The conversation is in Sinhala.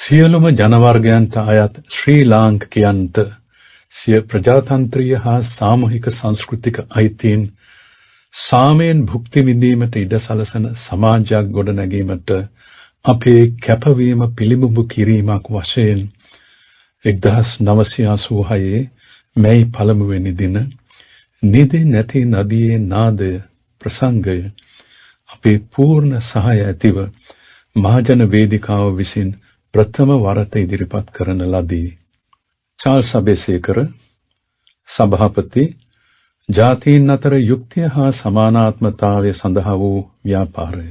සියලුම ජනවර්ගයන්ට අයත් ශ්‍රී ලාංකිකයන්ට සිය ප්‍රජාතන්ත්‍රීය හා සාමූහික සංස්කෘතික අයිතීන් සාමයෙන් භුක්ති විඳීමට ඉඩ සලසන සමාජයක් ගොඩනැගීමට අපේ කැපවීම පිළිබිඹු කිරීමක් වශයෙන් 1986 මැයි පළමුවෙනි දින නිදි නැති නදියේ නාදය ප්‍රසංගය අපේ පූර්ණ සහාය ඇතිව මහජන වේදිකාව විසින් ප්‍රථම වරට ඉදිරිපත් කරන ලදී. චාල්ස් අබේසේකර සභාපති ජාතීන් අතර යුක්තිය හා සමානාත්මතාවය සඳහා වූ ව්‍යාපාරය